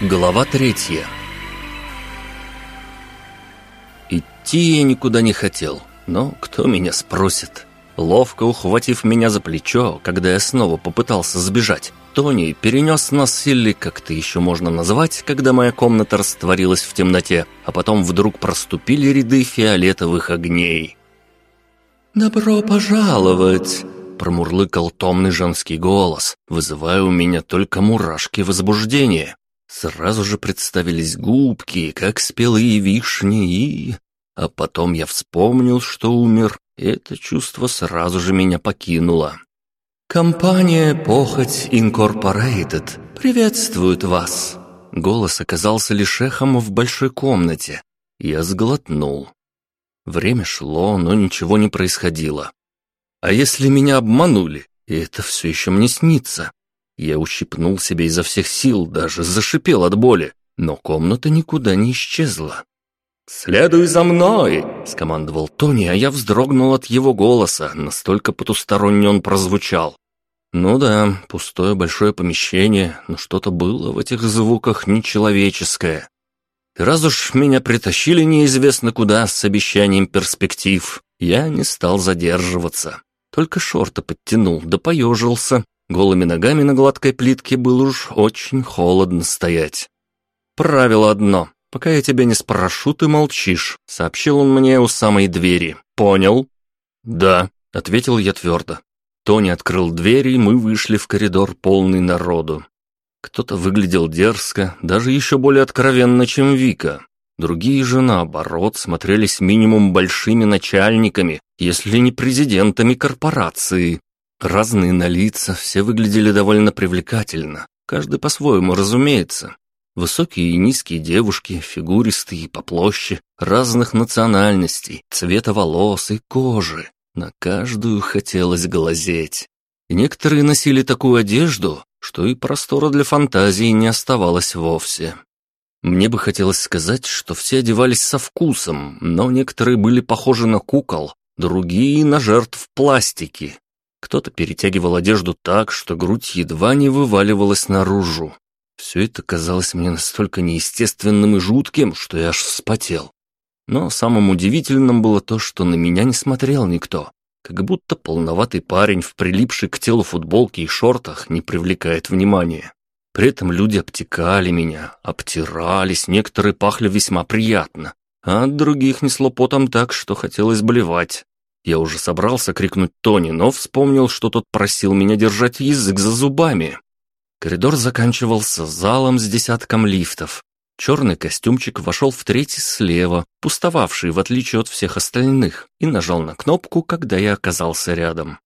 Глава третья Идти я никуда не хотел, но кто меня спросит? Ловко ухватив меня за плечо, когда я снова попытался сбежать, Тони перенес нас или как-то еще можно назвать, когда моя комната растворилась в темноте, а потом вдруг проступили ряды фиолетовых огней. «Добро пожаловать!» промурлыкал томный женский голос, вызывая у меня только мурашки возбуждения. Сразу же представились губки, как спелые вишни, и... А потом я вспомнил, что умер, и это чувство сразу же меня покинуло. «Компания «Похоть Инкорпорейтед» приветствует вас!» Голос оказался лишь эхом в большой комнате. Я сглотнул. Время шло, но ничего не происходило. А если меня обманули, и это все еще мне снится? Я ущипнул себя изо всех сил, даже зашипел от боли, но комната никуда не исчезла. «Следуй за мной!» — скомандовал Тони, а я вздрогнул от его голоса, настолько потусторонне он прозвучал. Ну да, пустое большое помещение, но что-то было в этих звуках нечеловеческое. И раз уж меня притащили неизвестно куда с обещанием перспектив, я не стал задерживаться. Только шорты подтянул, да поежился, Голыми ногами на гладкой плитке было уж очень холодно стоять. «Правило одно. Пока я тебя не спрошу, ты молчишь», — сообщил он мне у самой двери. «Понял?» «Да», — ответил я твердо. Тони открыл дверь, и мы вышли в коридор, полный народу. Кто-то выглядел дерзко, даже еще более откровенно, чем Вика. Другие же, наоборот, смотрелись минимум большими начальниками, если не президентами корпорации. Разные на лица, все выглядели довольно привлекательно. Каждый по-своему, разумеется. Высокие и низкие девушки, фигуристые, по площади, разных национальностей, цвета волос и кожи. На каждую хотелось глазеть. И некоторые носили такую одежду, что и простора для фантазии не оставалось вовсе. Мне бы хотелось сказать, что все одевались со вкусом, но некоторые были похожи на кукол, другие — на жертв пластики, кто-то перетягивал одежду так, что грудь едва не вываливалась наружу. Все это казалось мне настолько неестественным и жутким, что я аж вспотел. Но самым удивительным было то, что на меня не смотрел никто. Как будто полноватый парень в прилипшей к телу футболке и шортах не привлекает внимания. При этом люди обтекали меня, обтирались, некоторые пахли весьма приятно, а от других несло потом так, что хотелось блевать. Я уже собрался крикнуть Тони, но вспомнил, что тот просил меня держать язык за зубами. Коридор заканчивался залом с десятком лифтов. Черный костюмчик вошел в третий слева, пустовавший в отличие от всех остальных, и нажал на кнопку, когда я оказался рядом.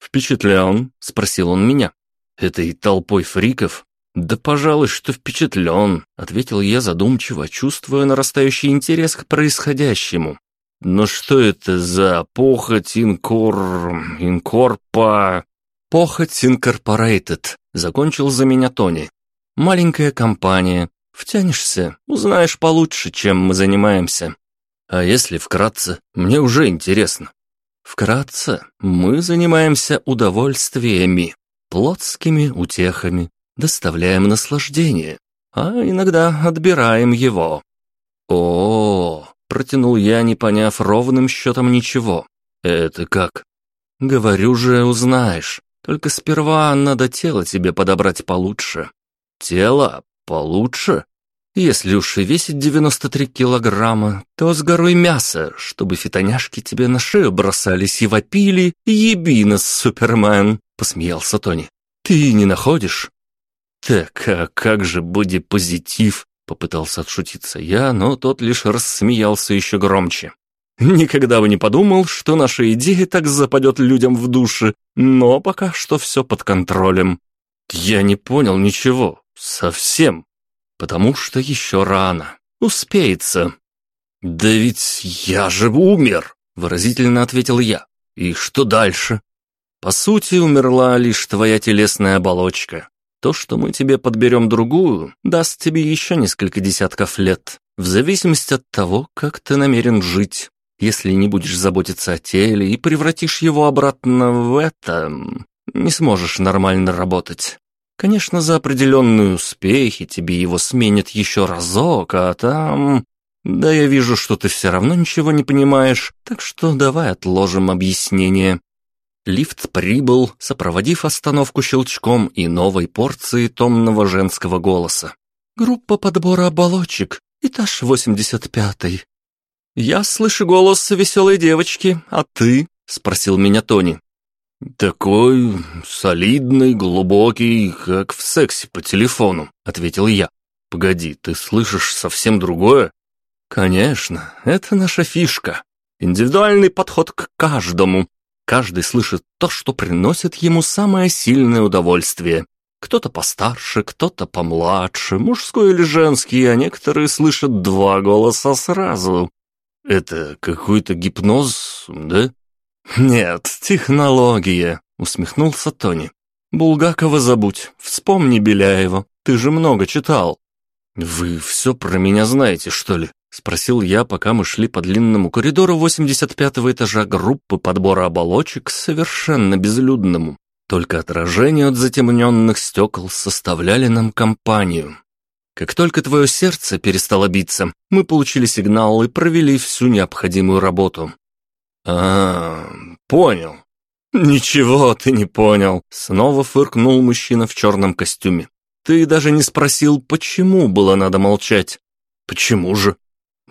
«Впечатлен?» — спросил он меня. «Этой толпой фриков?» «Да, пожалуй, что впечатлен», — ответил я задумчиво, чувствуя нарастающий интерес к происходящему. Но что это за похоть инкор... инкорпа... Похоть инкорпорейтед, закончил за меня Тони. Маленькая компания. Втянешься, узнаешь получше, чем мы занимаемся. А если вкратце, мне уже интересно. Вкратце, мы занимаемся удовольствиями, плотскими утехами, доставляем наслаждение, а иногда отбираем его. О, -о, -о Протянул я, не поняв ровным счетом ничего. «Это как?» «Говорю же, узнаешь. Только сперва надо тело тебе подобрать получше». «Тело? Получше?» Если уж и весить 93 килограмма, то с горой мяса, чтобы фитоняшки тебе на шею бросались и вопили «Еби нас, Супермен!» — посмеялся Тони. «Ты не находишь?» «Так, а как же бодипозитив?» Попытался отшутиться я, но тот лишь рассмеялся еще громче. Никогда бы не подумал, что наша идея так западет людям в душе, но пока что все под контролем. Я не понял ничего, совсем, потому что еще рано. Успеется. «Да ведь я же умер!» — выразительно ответил я. «И что дальше?» «По сути, умерла лишь твоя телесная оболочка. То, что мы тебе подберем другую, даст тебе еще несколько десятков лет, в зависимости от того, как ты намерен жить. Если не будешь заботиться о теле и превратишь его обратно в это, не сможешь нормально работать. Конечно, за определенные успехи тебе его сменят еще разок, а там... Да я вижу, что ты все равно ничего не понимаешь, так что давай отложим объяснение. Лифт прибыл, сопроводив остановку щелчком и новой порцией томного женского голоса. «Группа подбора оболочек, этаж 85-й». «Я слышу голос веселой девочки, а ты?» — спросил меня Тони. «Такой солидный, глубокий, как в сексе по телефону», — ответил я. «Погоди, ты слышишь совсем другое?» «Конечно, это наша фишка. Индивидуальный подход к каждому. Каждый слышит то, что приносит ему самое сильное удовольствие. Кто-то постарше, кто-то помладше, мужской или женский, а некоторые слышат два голоса сразу. Это какой-то гипноз, да? «Нет, технология», — усмехнулся Тони. «Булгакова забудь, вспомни Беляева, ты же много читал». «Вы все про меня знаете, что ли?» — спросил я, пока мы шли по длинному коридору 85-го этажа группы подбора оболочек совершенно безлюдному. Только отражения от затемненных стекол составляли нам компанию. Как только твое сердце перестало биться, мы получили сигнал и провели всю необходимую работу. «А, понял». «Ничего ты не понял», — снова фыркнул мужчина в черном костюме. «Ты даже не спросил, почему было надо молчать». «Почему же?»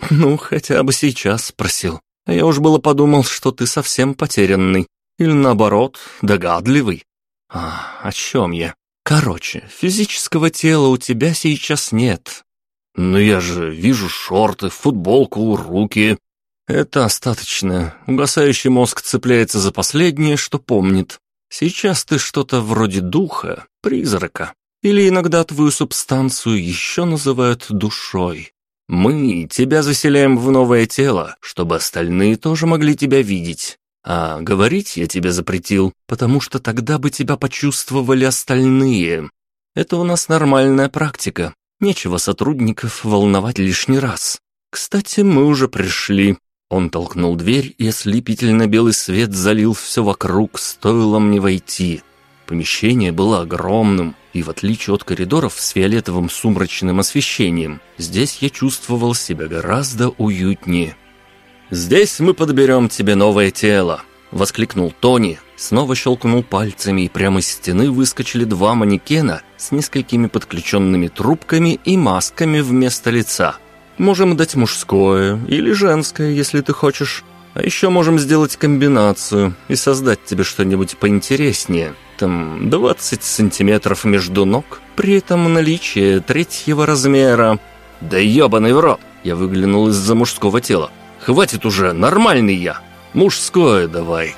«Ну, хотя бы сейчас спросил. Я уж было подумал, что ты совсем потерянный. Или наоборот, догадливый». «А, о чем я?» «Короче, физического тела у тебя сейчас нет». «Но я же вижу шорты, футболку, руки». Это остаточно. Угасающий мозг цепляется за последнее, что помнит. Сейчас ты что-то вроде духа, призрака. Или иногда твою субстанцию еще называют душой. Мы тебя заселяем в новое тело, чтобы остальные тоже могли тебя видеть. А говорить я тебе запретил, потому что тогда бы тебя почувствовали остальные. Это у нас нормальная практика. Нечего сотрудников волновать лишний раз. Кстати, мы уже пришли. Он толкнул дверь, и ослепительно белый свет залил все вокруг, стоило мне войти. Помещение было огромным, и в отличие от коридоров с фиолетовым сумрачным освещением, здесь я чувствовал себя гораздо уютнее. «Здесь мы подберем тебе новое тело», — воскликнул Тони, снова щелкнул пальцами, и прямо из стены выскочили два манекена с несколькими подключенными трубками и масками вместо лица — Можем дать мужское или женское, если ты хочешь. А еще можем сделать комбинацию и создать тебе что-нибудь поинтереснее. Там 20 сантиметров между ног, при этом наличие третьего размера. Да ебаный в рот! Я выглянул из-за мужского тела. Хватит уже, нормальный я. Мужское давай.